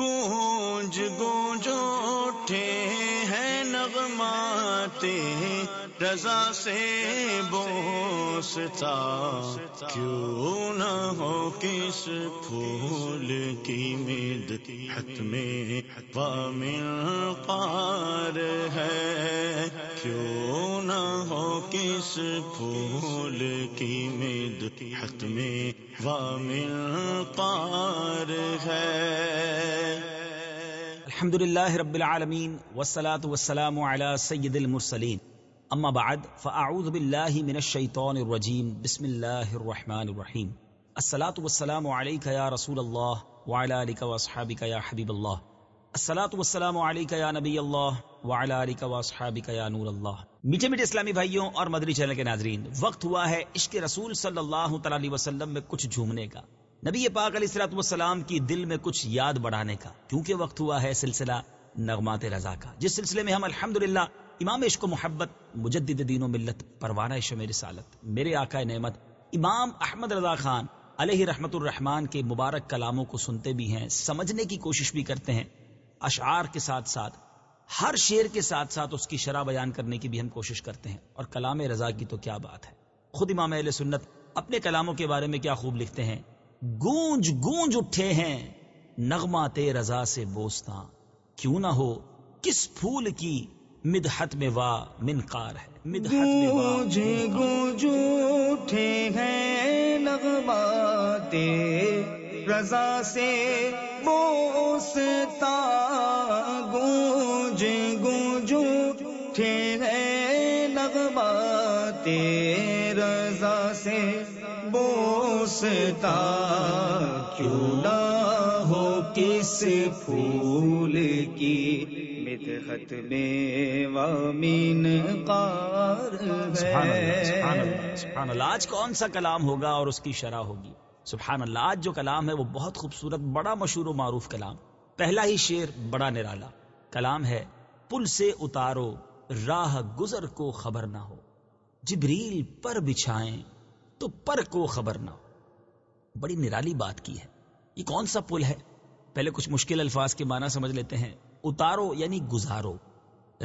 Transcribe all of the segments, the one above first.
گونج گونج اٹھے ہیں نغماتے رضا سے بوستا کیوں نہ ہو کس پھول کی مد حت میں وامل پار ہے۔ کیوں نہ ہو کس پھول کی مد حت میں وامل پار ہے۔ الحمد لله رب العالمين والصلاة والسلام على سيد المرسلين اما بعد، فاعوذ بالله من الشيطان الرجيم بسم الله الرحمن الرحيم الصلاة والسلام عليك يا رسول الله وعلى آلك واصحابك يا حبيب الله الصلاة والسلام عليك يا نبي الله وعلى آلك واصحابك يا نور الله میٹھے میٹھے اسلامی بھائیوں اور مدری چینل کے ناظرین، وقت ہوا ہے عشق رسول صلی اللہ تعالی علیہ وسلم میں کچھ جھومنے کا۔ نبی پاک علیہ السلاۃ والسلام کی دل میں کچھ یاد بڑھانے کا، کیونکہ وقت ہوا ہے سلسلہ نغمات رضا کا، جس سلسلے میں ہم الحمد امام عشق و محبت، مجدد دین و ملت، پروانہ شم رسالت، میرے آقا نعمت، امام احمد رضا خان علیہ رحمت الرحمان کے مبارک کلاموں کو سنتے بھی ہیں، سمجھنے کی کوشش بھی کرتے ہیں، اشعار کے ساتھ ساتھ، ہر شعر کے ساتھ ساتھ اس کی شرح بیان کرنے کی بھی ہم کوشش کرتے ہیں، اور کلام رضا کی تو کیا بات ہے۔ خود امام اہل سنت اپنے کلاموں کے بارے میں کیا خوب لکھتے ہیں؟ گونج گونج اٹھے ہیں۔ نغمہ تے رضا سے بوستا کیوں نہ ہو؟ کس پھول کی مدحت میں وا منقار ہے۔ مدحت میں گونج گونج اٹھے ہیں نغمہ تے رضا سے بوستا۔ گونج گونج اٹھے ہیں نغمہ تے رضا سے بوستا کیوں نہ ہو کس پھول کی؟ مدحت میں وامین قار سبحان اللہ۔ آج کون سا کلام ہوگا اور اس کی شرح ہوگی؟ سبحان اللہ آج جو کلام ہے وہ بہت خوبصورت بڑا مشہور و معروف کلام۔ پہلا ہی شعر بڑا نرالا۔ کلام ہے پل سے اتارو راہ گزر کو خبر نہ ہو۔ جبریل پر بچھائیں تو پر کو خبر نہ ہو۔ بڑی نرالی بات کی ہے۔ یہ کون سا پل ہے؟ پہلے کچھ مشکل الفاظ کے معنی سمجھ لیتے ہیں۔ اتارو یعنی گزارو۔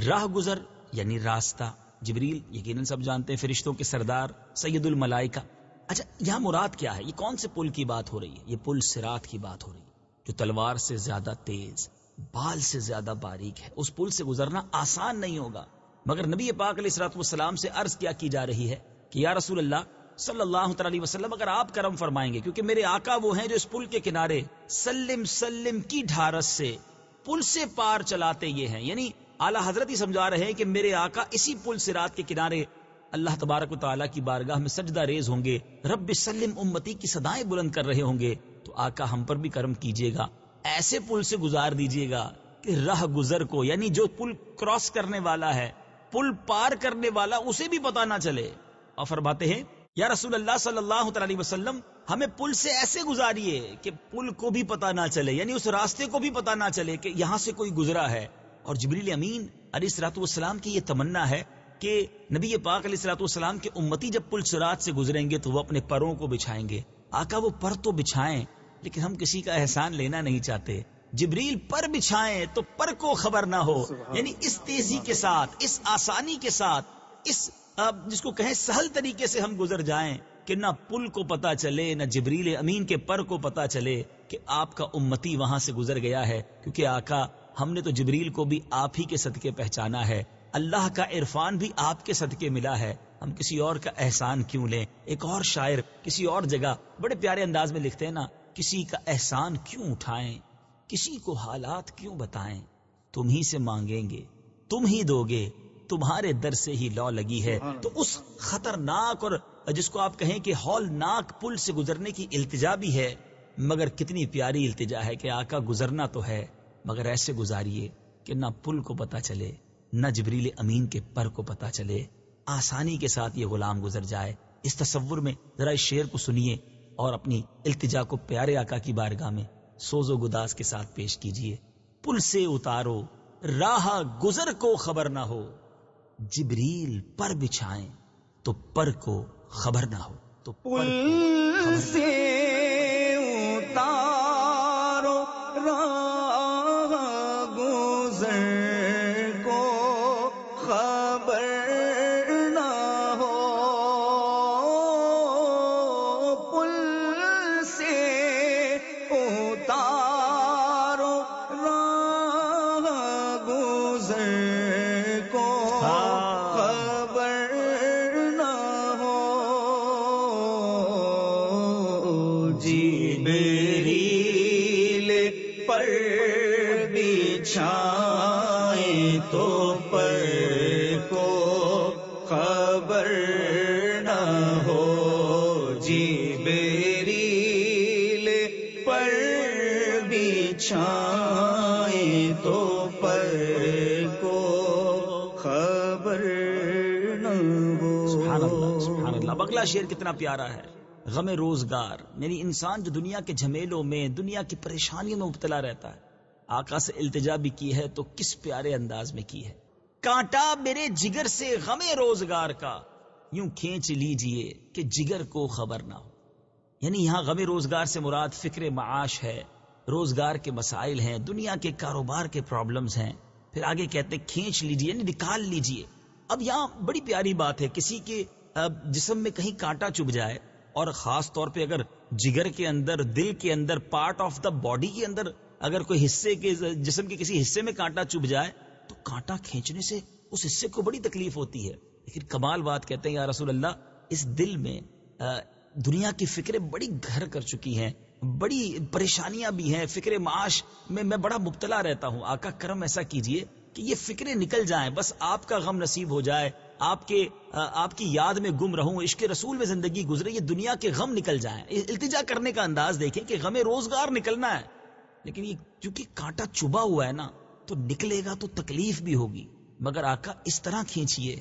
راہ گزر یعنی راستہ۔ جبریل یقیناً سب جانتے ہیں فرشتوں کے سردار، سید الملائکہ۔ اچھا یہاں مراد کیا ہے؟ یہ کون سے پل کی بات ہو رہی ہے؟ یہ پل سرات کی بات ہو رہی ہے۔ جو تلوار سے زیادہ تیز، بال سے زیادہ باریک ہے۔ اس پل سے گزرنا آسان نہیں ہوگا۔ مگر نبی پاک علیہ السلط والسلام سے عرض کیا کی جا رہی ہے کہ یا رسول اللہ صلی اللہ تعالی وسلم، اگر آپ کرم فرمائیں گے، کیونکہ میرے آقا وہ ہیں جو اس پل کے کنارے سلم سلم کی ڈھارس سے پل سے پار چلاتے یہ ہیں۔ یعنی اعلی حضرت ہی سمجھا رہے ہیں کہ میرے آقا اسی پل سے رات کے کنارے اللہ تبارک و تعالیٰ کی بارگاہ میں سجدہ ریز ہوں گے، رب سلم امتی کی صدایں بلند کر رہے ہوں گے۔ تو آقا ہم پر بھی کرم کیجیے گا، ایسے پل سے گزار دیجیے گا کہ راہ گزر کو یعنی جو پل کراس کرنے والا ہے، پل پار کرنے والا، اسے بھی پتا نہ چلے۔ اور فرماتے ہیں یا رسول اللہ صلی اللہ تعالی وسلم ہمیں پل سے ایسے گزاریے کہ پل کو بھی پتا نہ چلے یعنی اس راستے کو بھی پتا نہ چلے کہ یہاں سے کوئی گزرا ہے۔ اور جبریل امین علی سلاۃ والسلام کی یہ تمنا ہے کہ نبی پاک علیہ سلاۃ والسلام کے امتی جب پل سرات سے گزریں گے تو وہ اپنے پروں کو بچھائیں گے۔ آقا وہ پر تو بچھائیں لیکن ہم کسی کا احسان لینا نہیں چاہتے۔ جبریل پر بچھائیں تو پر کو خبر نہ ہو۔ یعنی اس تیزی کے ساتھ اس آسانی کے ساتھ اس جس کو کہیں سہل طریقے سے ہم گزر جائیں کہ نہ پل کو پتا چلے، نہ جبریل امین کے پر کو پتا چلے کہ آپ کا امتی وہاں سے گزر گیا ہے، کیونکہ آقا، ہم نے تو جبریل کو بھی آپ ہی کے صدقے پہچانا ہے۔ اللہ کا عرفان بھی آپ کے صدقے ملا ہے۔ ہم کسی اور کا احسان کیوں لیں؟ ایک اور شاعر کسی اور جگہ بڑے پیارے انداز میں لکھتے ہیں نا، کسی کا احسان کیوں اٹھائیں؟ کسی کو حالات کیوں بتائیں؟ تم ہی سے مانگیں گے، تم ہی دو گے۔ تمہارے در سے ہی لو لگی ہے۔ تو اس خطرناک اور جس کو آپ کہیں کہ ہولناک پل سے گزرنے کی التجا بھی ہے مگر کتنی پیاری التجا ہے کہ آقا گزرنا تو ہے مگر ایسے گزاریے کہ نہ پل کو پتا چلے نہ جبریل امین کے پر کو پتا چلے۔ آسانی کے ساتھ یہ غلام گزر جائے۔ اس تصور میں ذرا اس شعر کو سنیے اور اپنی التجا کو پیارے آقا کی بارگاہ میں سوز و گداس کے ساتھ پیش کیجیے۔ پل سے اتارو راہ گزر کو خبر نہ ہو۔ جبریل پر بچھائیں تو پر کو خبر نہ ہو تو پل سے اتارو راہ شعر کتنا پیارا ہے۔ غم روزگار یعنی انسان جو دنیا کے جھمیلوں میں، دنیا کی پریشانیوں میں مبتلا رہتا ہے۔ آقا سے التجا بھی کی ہے تو کس پیارے انداز میں کی ہے۔ کانٹا میرے جگر سے غم روزگار کا۔ یوں کھینچ لیجیے کہ جگر کو خبر نہ ہو۔ یعنی یہاں غم روزگار سے مراد فکر معاش ہے۔ روزگار کے مسائل ہیں، دنیا کے کاروبار کے پرابلمز ہیں۔ پھر آگے کہتے کھینچ لیجیے یعنی نکال لیجیے۔ اب یہاں بڑی پیاری بات ہے، کسی کے جسم میں کہیں کانٹا چب جائے اور خاص طور پہ اگر جگر کے اندر، دل کے اندر پارٹ آف دا باڈی کے اندر اگر کوئی حصے کے جسم کے کسی حصے میں کانٹا چب جائے تو کانٹا کھینچنے سے اس حصے کو بڑی تکلیف ہوتی ہے۔ لیکن کمال بات کہتے ہیں، یا رسول اللہ، اس دل میں دنیا کی فکریں بڑی گھر کر چکی ہیں۔ بڑی پریشانیاں بھی ہیں۔ فکر معاش میں میں بڑا مبتلا رہتا ہوں۔ آقا کرم ایسا کیجیے کہ یہ فکریں نکل جائیں۔ بس آپ کا غم نصیب ہو جائے۔ آپ کے آپ کی یاد میں گم رہوں، عشق رسول میں زندگی گزرے، یہ دنیا کے غم نکل جائیں۔ التجا کرنے کا انداز دیکھیں کہ غم روزگار نکلنا ہے۔ لیکن یہ کیونکہ کانٹا چبا ہوا ہے نا، تو نکلے گا تو تکلیف بھی ہوگی۔ مگر آقا، اس طرح کھینچیے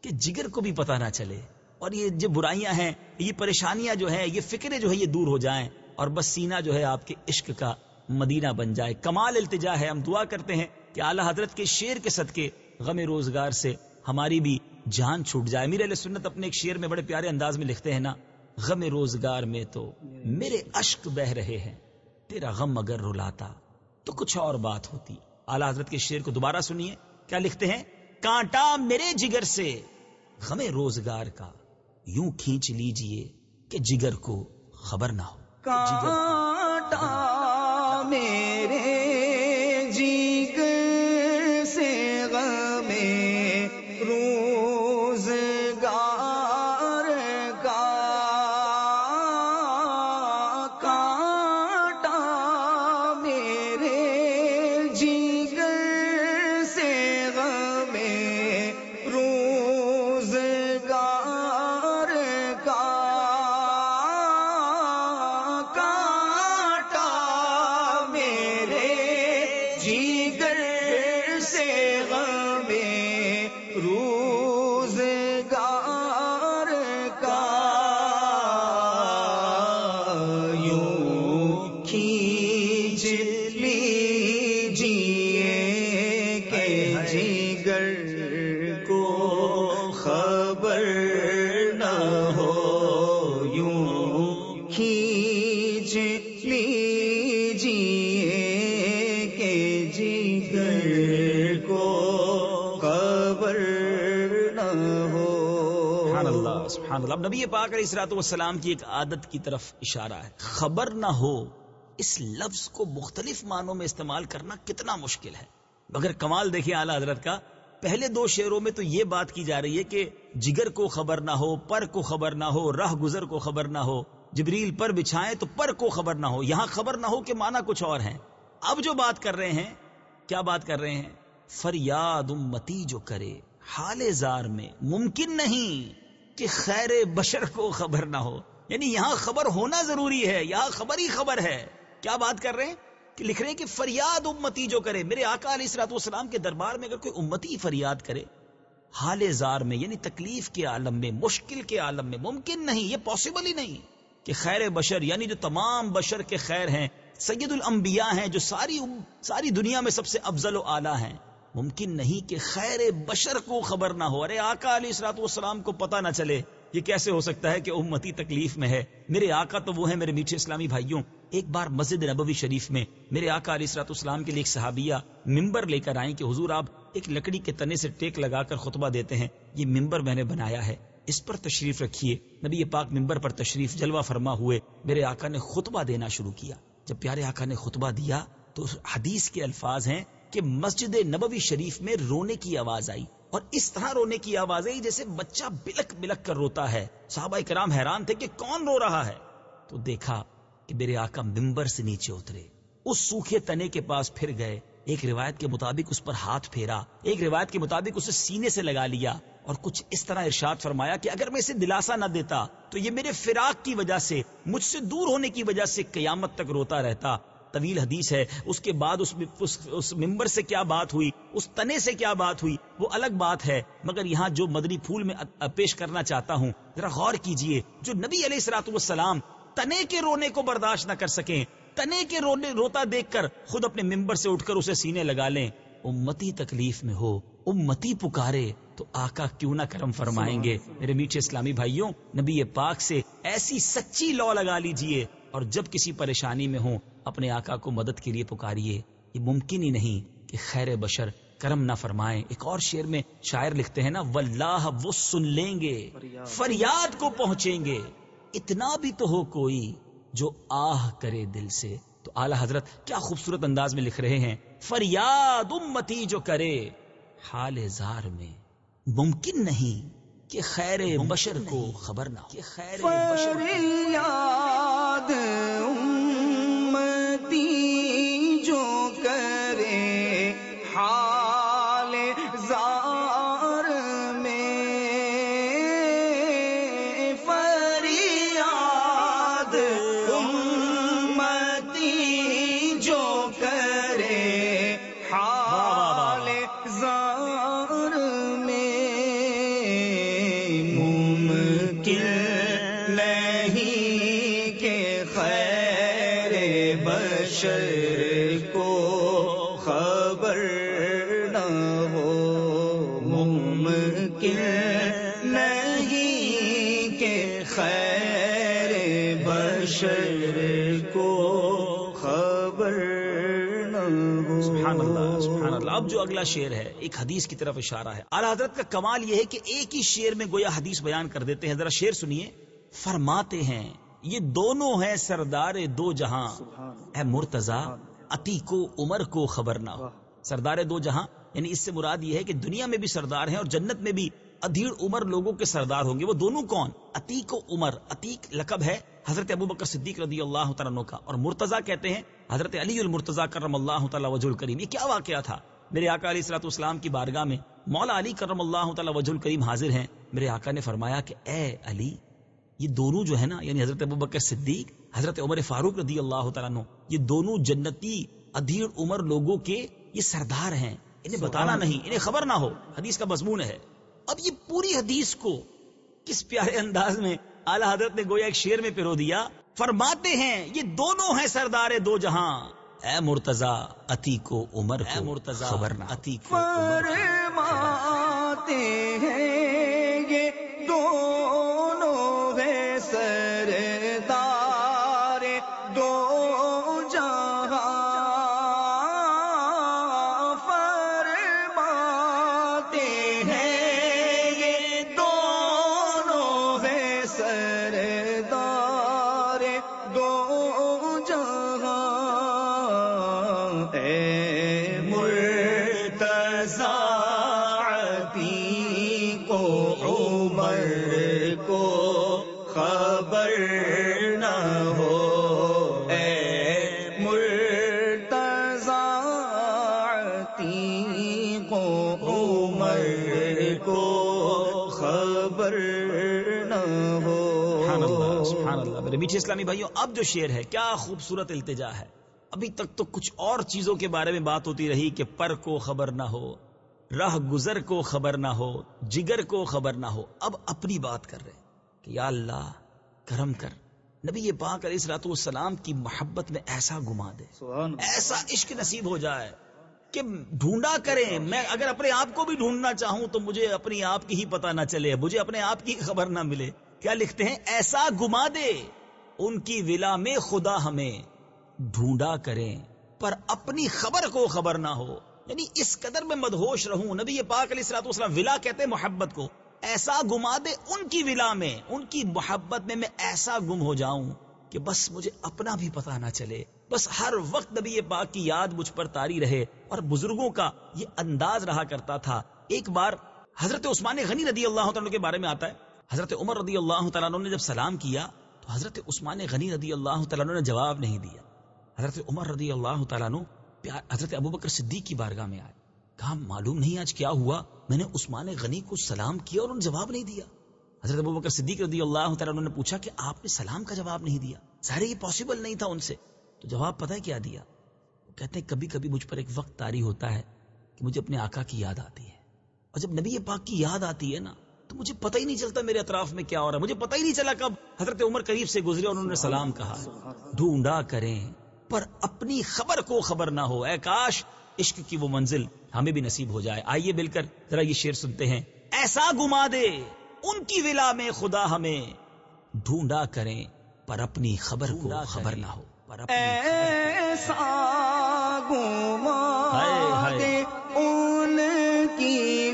کہ جگر کو بھی پتا نہ چلے۔ اور یہ جو برائیاں ہیں، یہ پریشانیاں جو ہیں، یہ فکریں جو ہے یہ دور ہو جائیں۔ اور بس سینہ جو ہے، آپ کے عشق کا مدینہ بن جائے۔ کمال التجا ہے۔ ہم دعا کرتے ہیں کہ اعلی حضرت کے شیر کے صدقے غم روزگار سے ہماری بھی جان چھوٹ جائے۔ میرے علیہ سنت اپنے ایک شیر میں بڑے پیارے انداز میں لکھتے ہیں نا، غم روزگار میں تو میرے اشک بہ رہے ہیں، تیرا غم اگر رلاتا تو کچھ اور بات ہوتی۔ اعلی حضرت کے شیر کو دوبارہ سنیے۔ کیا لکھتے ہیں؟ کانٹا میرے جگر سے، غم روزگار کا یوں کھینچ لیجیے کہ جگر کو خبر نہ ہو۔ کانٹا میرے نبی پاک علیہ اسرات والسلام کی ایک عادت کی طرف اشارہ ہے۔ خبر نہ ہو، اس لفظ کو مختلف معنوں میں استعمال کرنا کتنا مشکل ہے۔ مگر کمال دیکھیں اعلی حضرت کا، پہلے دو شعروں میں تو یہ بات کی جا رہی ہے کہ جگر کو خبر نہ ہو، پر کو خبر نہ ہو راہ گزر کو خبر نہ ہو، جبریل پر بچھائیں تو پر کو خبر نہ ہو۔ یہاں خبر نہ ہو کہ مانا کچھ اور ہیں۔ اب جو بات کر رہے ہیں، کیا بات کر رہے ہیں؟ فریاد امتی جو کرے، حال زار میں ممکن نہیں۔ کہ خیر بشر کو خبر نہ ہو۔ یعنی یہاں خبر ہونا ضروری ہے، یہاں خبر ہی خبر ہے۔ کیا بات کر رہے ہیں؟ کہ لکھ رہے ہیں کہ فریاد امتی جو کرے۔ میرے آقا علیہ السلاط والسلام کے دربار میں اگر کوئی امتی فریاد کرے، حال زار میں یعنی تکلیف کے عالم میں، مشکل کے عالم میں، ممکن نہیں، یہ پاسبل ہی نہیں کہ خیر بشر یعنی جو تمام بشر کے خیر ہیں، سید الانبیاء ہیں، جو ساری ساری دنیا میں سب سے افضل و اعلیٰ ہیں۔ ممکن نہیں کہ خیر بشر کو خبر نہ ہو۔ ارے، آقا علیہ اسرات والسلام کو پتا نہ چلے یہ کیسے ہو سکتا ہے کہ امتی تکلیف میں ہے۔ میرے آقا تو وہ ہے میرے میٹھے اسلامی بھائیوں۔ ایک بار مسجد نبوی شریف میں میرے آقا علیہ اسرات اسلام کے لیے ایک صحابیہ ممبر لے کر آئیں کہ حضور آپ ایک لکڑی کے تنے سے ٹیک لگا کر خطبہ دیتے ہیں۔ یہ ممبر میں نے بنایا ہے۔ اس پر تشریف رکھیے۔ نبی پاک ممبر پر تشریف جلوہ فرما ہوئے۔ میرے آقا نے خطبہ دینا شروع کیا۔ جب پیارے آقا نے خطبہ دیا تو حدیث کے الفاظ ہیں۔ کہ مسجد نبوی شریف میں رونے کی آواز آئی اور اس طرح رونے کی آواز آئی جیسے بچہ بلک بلک کر روتا ہے۔ صحابہ کرام حیران تھے کہ کون رو رہا ہے۔ تو دیکھا کہ میرے آقا ممبر سے نیچے اترے۔ اس سوکھے تنے کے پاس پھر گئے۔ ایک روایت کے مطابق اس پر ہاتھ پھیرا۔ ایک روایت کے مطابق اسے سینے سے لگا لیا اور کچھ اس طرح ارشاد فرمایا کہ اگر میں اسے دلاسا نہ دیتا تو یہ میرے فراق کی وجہ سے، مجھ سے دور ہونے کی وجہ سے قیامت تک روتا رہتا۔ طویل حدیث ہے اس کے بعد اس, اس, اس ممبر سے کیا بات ہوئی؟ اس تنے سے کیا بات ہوئی؟ وہ الگ بات ہے مگر یہاں جو مدنی پھول میں پیش کرنا چاہتا ہوں ذرا غور کیجیے جو نبی علیہ السلاط والسلام تنے کے رونے کو برداشت نہ کر سکیں تنے کے رونے روتا دیکھ کر خود اپنے ممبر سے اٹھ کر اسے سینے لگا لیں۔ امتی تکلیف میں ہو امتی پکارے تو آقا کیوں نہ کرم فرمائیں گے؟ میرے میٹھے اسلامی بھائیوں نبی پاک سے ایسی سچی لو لگا لیجیے۔ اور جب کسی پریشانی میں ہوں اپنے آقا کو مدد کے لیے پکاریے۔ یہ ممکن ہی نہیں کہ خیر بشر کرم نہ فرمائیں۔ ایک اور شعر میں شاعر لکھتے ہیں نا واللہ وہ سن لیں گے فریاد کو پہنچیں گے۔ اتنا بھی تو ہو کوئی جو آہ کرے دل سے۔ تو اعلی حضرت کیا خوبصورت انداز میں لکھ رہے ہیں فریاد امتی جو کرے حال زار میں۔ ممکن نہیں کہ خیر بشر کو خبر نہ کہ خیر بشر فریاد کو خبر نہ ہو، ممکن نہیں کہ خیر بشر کو خبر نہ ہو۔ سبحان اللہ سبحان اللہ۔ اب جو اگلا شعر ہے، ایک حدیث کی طرف اشارہ ہے۔ اعلی حضرت کا کمال یہ ہے کہ ایک ہی شعر میں گویا حدیث بیان کر دیتے ہیں۔ ذرا شعر سنیے۔ فرماتے ہیں یہ دونوں ہیں سردار دو جہاں۔ اے مرتضی عتیق و عمر کو خبر نہ ہو۔ سردار دو جہاں یعنی اس سے مراد یہ ہے کہ دنیا میں بھی سردار ہیں اور جنت میں بھی ادھیڑ عمر لوگوں کے سردار ہوں گے۔ وہ دونوں کون؟ عتیق و عمر۔ عتیق لقب ہے حضرت ابو بکر صدیق رضی اللہ تعالیٰ کا۔ اور مرتضی کہتے ہیں حضرت علی المرتضی کرم اللہ تعالیٰ وجہ الکریم۔ یہ کیا واقعہ تھا؟ میرے آقا علیہ السلاۃ اسلام کی بارگاہ میں مولا علی کرم اللہ تعالیٰ وجہ الکریم حاضر ہیں۔ میرے آقا نے فرمایا کہ اے علی یہ دونوں جو ہے نا یعنی حضرت ابو بکر صدیق حضرت عمر فاروق رضی اللہ تعالیٰ عنہ یہ دونوں جنتی ادھیڑ عمر لوگوں کے یہ سردار ہیں۔ انہیں بتانا نہیں انہیں خبر نہ ہو حدیث کا مضمون ہے۔ اب یہ پوری حدیث کو کس پیارے انداز میں اعلی حضرت نے گویا ایک شیر میں پرو دیا؟ فرماتے ہیں یہ دونوں ہیں سردار دو جہاں۔ اے مرتضی عتیق و عمر اے مرتضی خبر نہ عتیق و عمر فرماتے ہیں یہ دونوں اسلامی بھائیوں اب جو شعر ہے کیا خوبصورت التجا ہے۔ ابھی تک تو کچھ اور چیزوں کے بارے میں بات ہوتی رہی کہ پر کو خبر نہ ہو راہ گزر کو خبر نہ ہو جگر کو خبر نہ ہو۔ اب اپنی بات کر رہے ہیں کہ یا اللہ کرم کر۔ نبی یہ پاک علیہ السلاۃ والسلام کی محبت میں ایسا گما دے ایسا عشق نصیب ہو جائے کہ ڈھونڈا کریں۔ میں اگر اپنے آپ کو بھی ڈھونڈنا چاہوں تو مجھے اپنی آپ کی ہی پتہ نہ چلے مجھے اپنے آپ کی خبر نہ ملے۔ کیا لکھتے ہیں؟ ایسا گما دے۔ ان کی ولا میں خدا ہمیں ڈھونڈا کریں۔ پر اپنی خبر کو خبر نہ ہو۔ یعنی اس قدر میں مدہوش رہوں۔ نبی پاک علیہ السلاۃ والسلام ولا کہتے محبت کو۔ ایسا گما دے ان کی ولا میں، ان کی محبت میں میں ایسا گم ہو جاؤں کہ بس مجھے اپنا بھی پتا نہ چلے۔ بس ہر وقت نبی پاک کی یاد مجھ پر تاری رہے۔ اور بزرگوں کا یہ انداز رہا کرتا تھا۔ ایک بار حضرت عثمان غنی رضی اللہ تعالیٰ کے بارے میں آتا ہے۔ حضرت عمر رضی اللہ تعالیٰ نے جب سلام کیا تو حضرت عثمان غنی رضی اللہ تعالیٰ نے جواب نہیں دیا۔ حضرت عمر رضی اللہ تعالیٰ پیار حضرت ابو بکر صدیق کی بارگاہ میں آئے۔ کہا، معلوم نہیں آج کیا ہوا، میں نے عثمان غنی کو سلام کیا اور انہوں نے جواب نہیں دیا۔ حضرت ابو بکر صدیق رضی اللہ تعالیٰ نے پوچھا کہ آپ نے سلام کا جواب نہیں دیا۔ ظاہر یہ پاسبل نہیں تھا ان سے۔ تو جواب پتہ ہے کیا دیا؟ وہ کہتے ہیں کبھی کبھی مجھ پر ایک وقت تاری ہوتا ہے کہ مجھے اپنے آقا کی یاد آتی ہے۔ اور جب نبی پاک کی یاد آتی ہے نا تو مجھے پتہ ہی نہیں چلتا میرے اطراف میں کیا ہو رہا ہے۔ مجھے پتہ ہی نہیں چلا کب حضرت عمر قریب سے گزرے اور انہوں نے سلام کہا۔ ڈھونڈا کریں پر اپنی خبر کو خبر نہ ہو۔ اے کاش عشق کی وہ منزل ہمیں بھی نصیب ہو جائے۔ آئیے مل کر ذرا یہ شعر سنتے ہیں۔ ایسا گما دے ان کی ولا میں خدا ہمیں۔ ڈھونڈا کریں پر اپنی خبر کو خبر نہ ہو۔ پر ایسا گما دے ان کی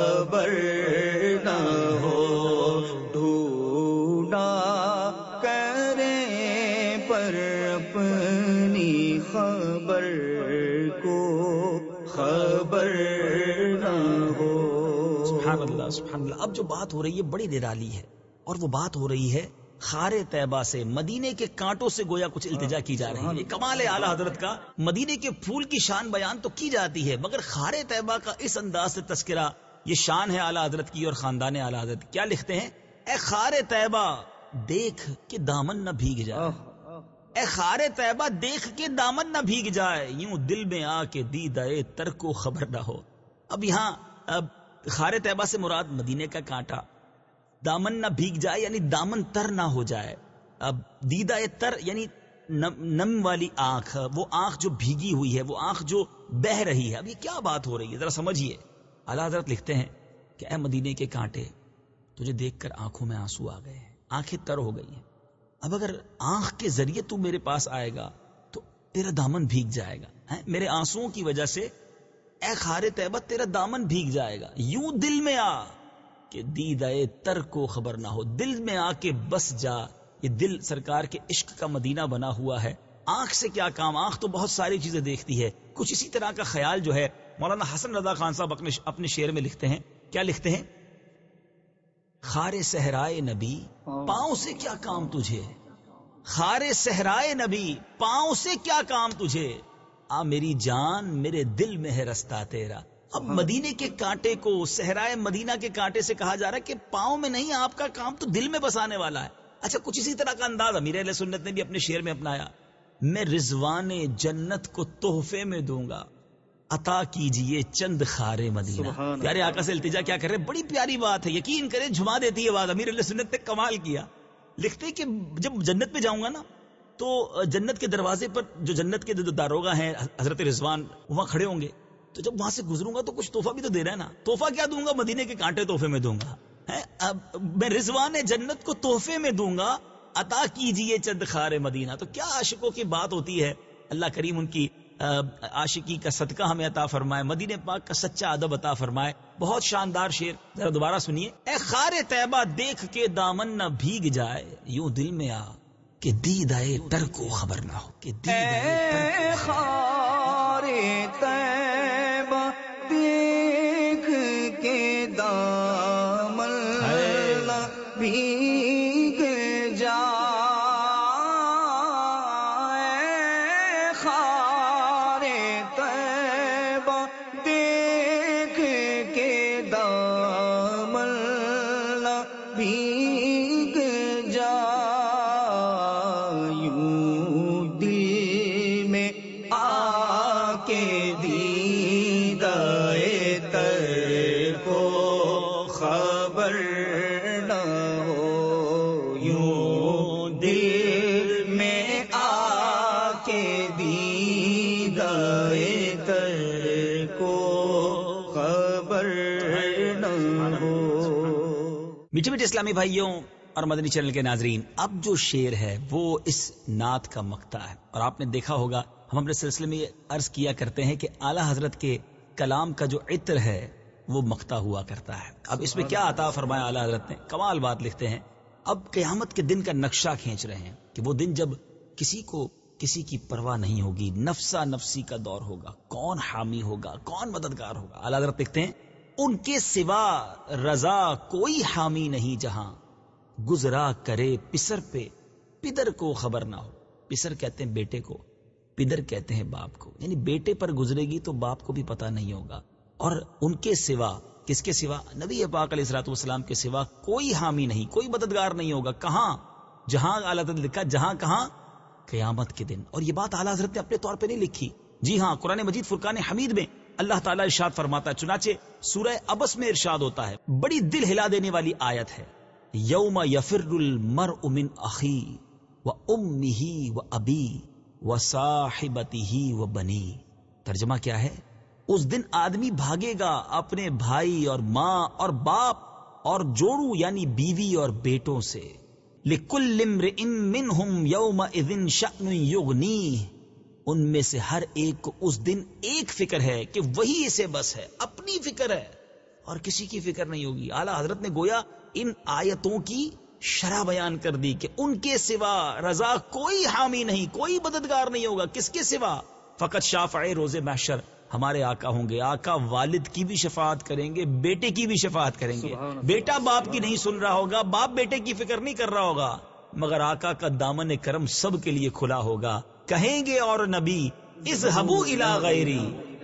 خبر نہ ہو۔ ڈھونڈا کریں پر اپنی خبر کو۔ خبر نہ ہو۔ سبحان اللہ سبحان اللہ۔ اب جو بات ہو رہی ہے، بڑی نرالی ہے۔ اور وہ بات ہو رہی ہے، خار طیبہ سے، مدینے کے کانٹوں سے گویا کچھ التجا کی جا رہی ہے۔ کمال اعلی حضرت کا مدینے کے پھول کی شان بیان تو کی جاتی ہے، مگر خار طیبہ کا اس انداز سے تذکرہ یہ شان ہے اعلی حضرت کی اور خاندان اعلی حضرت کیا لکھتے ہیں؟ اے خار طیبہ دیکھ کے دامن نہ بھیگ جائے۔ اے خار طیبہ دیکھ کے دامن نہ بھیگ جائے۔ یوں دل میں آ کے دی دے تر کو خبر نہ ہو۔ اب یہاں اب خار طیبہ سے مراد مدینے کا کانٹا۔ دامن نہ بھیگ جائے یعنی دامن تر نہ ہو جائے۔ اب دیدہ تر یعنی نم والی آنکھ وہ آنکھ جو بھیگی ہوئی ہے وہ آنکھ جو بہ رہی ہے۔ اب یہ کیا بات ہو رہی ہے؟ ذرا سمجھیے۔ اللہ حضرت لکھتے ہیں کہ اے مدینے کے کانٹے، تجھے دیکھ کر آنکھوں میں آنسو آ گئے ہیں، آنکھیں تر ہو گئی ہیں۔ اب اگر آنکھ کے ذریعے تو میرے پاس آئے گا تو تیرا دامن بھیگ جائے گا میرے آنسو کی وجہ سے اے خار تیبت تیرا دامن بھیگ جائے گا۔ یوں دل میں آ کہ دیدائے تر کو خبر نہ ہو، دل میں آ کے بس جا، یہ دل سرکار کے عشق کا مدینہ بنا ہوا ہے۔ آنکھ سے کیا کام؟ آنکھ تو بہت ساری چیزیں دیکھتی ہے۔ کچھ اسی طرح کا خیال جو ہے مولانا حسن رضا خان صاحب اپنے شعر میں لکھتے ہیں۔ کیا لکھتے ہیں؟ خار صحرائے نبی، پاؤں سے کیا کام تجھے؟ خار صحرائے نبی، پاؤں سے کیا کام تجھے؟ آ میری جان، میرے دل میں ہے رستہ تیرا۔ اب مدینے کے کانٹے کو، صحرائے مدینہ کے کانٹے سے کہا جا رہا ہے کہ پاؤں میں نہیں، آپ کا کام تو دل میں بسانے والا ہے۔ اچھا کچھ اسی طرح کا انداز امیر علیہ سنت نے بھی اپنے شعر میں اپنایا۔ میں رضوان جنت کو تحفے میں دوں گا۔ عطا کیجیے چند خارے مدینہ۔ پیارے آقا سے التجا کیا کر رہے بڑی پیاری بات ہے یقین کرے جھما دیتی ہے بات۔ امیر علیہ سنت نے کمال کیا۔ لکھتے کہ جب جنت میں جاؤں گا نا تو جنت کے دروازے پر جو جنت کے داروگا ہیں حضرت رضوان وہاں کھڑے ہوں گے۔ تو جب وہاں سے گزروں گا تو کچھ توحفہ بھی تو دے رہا ہے نا۔ توحفہ کیا دوں گا؟ مدینے کے کانٹے تحفے میں دوں گا۔ اب میں رضوان جنت کو تحفے میں دوں گا۔ عطا کیجیے چند خار مدینہ۔ تو کیا عاشقوں کی بات ہوتی ہے؟ اللہ کریم ان کی عاشقی کا صدقہ ہمیں عطا فرمائے، مدینہ پاک کا سچا ادب عطا فرمائے۔ بہت شاندار شیر ذرا دوبارہ سنیے۔ اے خار طیبہ، دیکھ کے دامن نہ بھیگ جائے۔ یوں دل میں آ کہ دید آئے تر کو خبر نہ ہو کہ دید خار اسلامی بھائیوں اور مدنی چینل کے ناظرین، اب جو شیر ہے وہ اس نعت کا مکتا ہے۔ اور آپ نے دیکھا ہوگا، ہم اپنے سلسلے میں عرض کیا کرتے ہیں کہ اعلی حضرت کے کلام کا جو عطر ہے، وہ مکتا ہوا کرتا ہے۔ اب اس میں کیا عطا فرمایا اعلی حضرت نے؟ کمال بات لکھتے ہیں۔ اب قیامت کے دن کا نقشہ کھینچ رہے ہیں کہ وہ دن جب کسی کو کسی کی پرواہ نہیں ہوگی، نفسا نفسی کا دور ہوگا، کون حامی ہوگا، کون مددگار ہوگا؟ اعلی حضرت لکھتے ہیں ان کے سوا رضا کوئی حامی نہیں جہاں۔ گزرا کرے پسر پہ، پدر کو خبر نہ ہو۔ پسر کہتے ہیں بیٹے کو، پدر کہتے ہیں باپ کو۔ یعنی بیٹے پر گزرے گی تو باپ کو بھی پتا نہیں ہوگا۔ اور ان کے سوا، کس کے سوا؟ نبی پاک علیہ السلاط والسلام کے سوا کوئی حامی نہیں، کوئی مددگار نہیں ہوگا۔ کہاں؟ جہاں اعلیٰ لکھا، جہاں کہاں؟ قیامت کے دن۔ اور یہ بات اعلیٰ حضرت نے اپنے طور پہ نہیں لکھی۔ جی ہاں قرآن مجید فرقان حمید میں اللہ تعالیٰ ارشاد فرماتا ہے، چنانچہ سورہ ابس میں ارشاد ہوتا ہے، بڑی دل ہلا دینے والی آیت ہے۔ یوم یفر المر امن عقی و ام ہی و ابی و صاحبتی ہی و بنی۔ ترجمہ کیا ہے؟ اس دن آدمی بھاگے گا اپنے بھائی اور ماں اور باپ اور جوڑو یعنی بیوی اور بیٹوں سے۔ لکل منہم یوم اذن شأن یغنی ان میں سے ہر ایک کو اس دن ایک فکر ہے کہ وہی اسے بس ہے اپنی فکر ہے۔ اور کسی کی فکر نہیں ہوگی۔ اعلی حضرت نے گویا ان آیتوں کی شرح بیان کر دی کہ ان کے سوا رضا کوئی حامی نہیں کوئی مددگار نہیں ہوگا۔ کس کے سوا؟ فقط شافع روز محشر۔ ہمارے آقا ہوں گے۔ آقا والد کی بھی شفاعت کریں گے بیٹے کی بھی شفاعت کریں گے۔ بیٹا باپ کی نہیں سن رہا ہوگا باپ بیٹے کی فکر نہیں کر رہا ہوگا۔ مگر آقا کا دامن کرم سب کے لیے کھلا ہوگا۔ کہیں گے اور نبی اس حبو الا غیری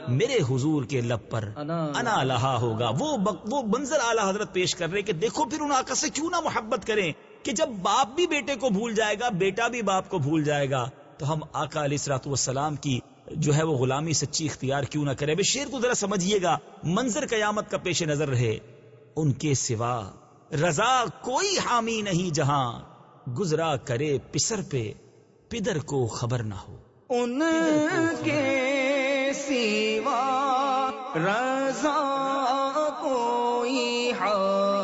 میرے حضور کے لب پر انا لہا ہوگا۔ وہ وہ منظر اعلی حضرت پیش کر رہے کہ دیکھو پھر ان آقا سے کیوں نہ محبت کریں کہ جب باپ بھی بیٹے کو بھول جائے گا بیٹا بھی باپ کو بھول جائے گا۔ تو ہم آقا علیہ السلاط والسلام کی جو ہے وہ غلامی سچی اختیار کیوں نہ کرے بے شیر کو ذرا سمجھیے گا منظر قیامت کا پیش نظر رہے۔ ان کے سوا رضا کوئی حامی نہیں جہاں گزرا کرے پسر پہ۔ پدر کو خبر نہ ہو۔ ان کے سوا رضا کوئی حامی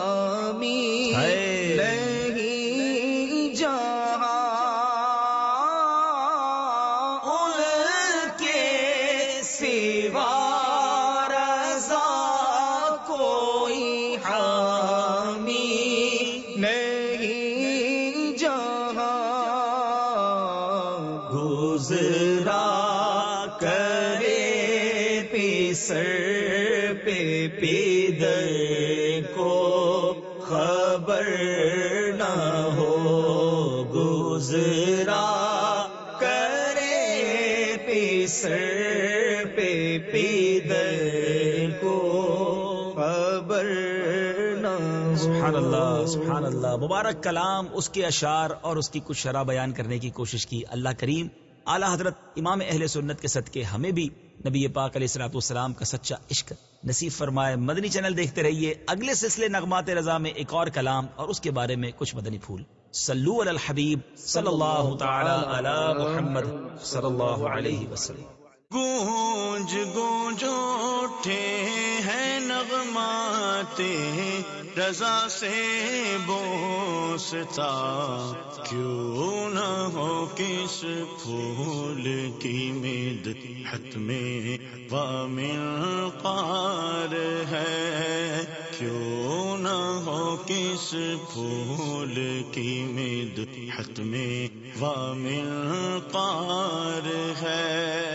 سبحان اللہ سبحان اللہ۔ مبارک کلام، اس کے اشعار اور اس کی کچھ شرح بیان کرنے کی کوشش کی۔ اللہ کریم، اعلی حضرت امام اہل سنت کے صدقے ہمیں بھی نبی پاک علیہ السلاط والسلام کا سچا عشق نصیب فرمائے۔ مدنی چینل دیکھتے رہیے۔ اگلے سلسلے نغمات رضا میں ایک اور کلام اور اس کے بارے میں کچھ مدنی پھول۔ صلو علی الحبیب صلی اللہ تعالی علی محمد صلی اللہ علیہ وسلم۔ گونج گونج اٹھے ہیں نغمات، رضا سے بوستا۔ کیوں نہ ہو کس پھول کی مد حت میں وامل پار ہے۔ کیوں نہ ہو کس پھول کی مد حت میں وامل پار ہے۔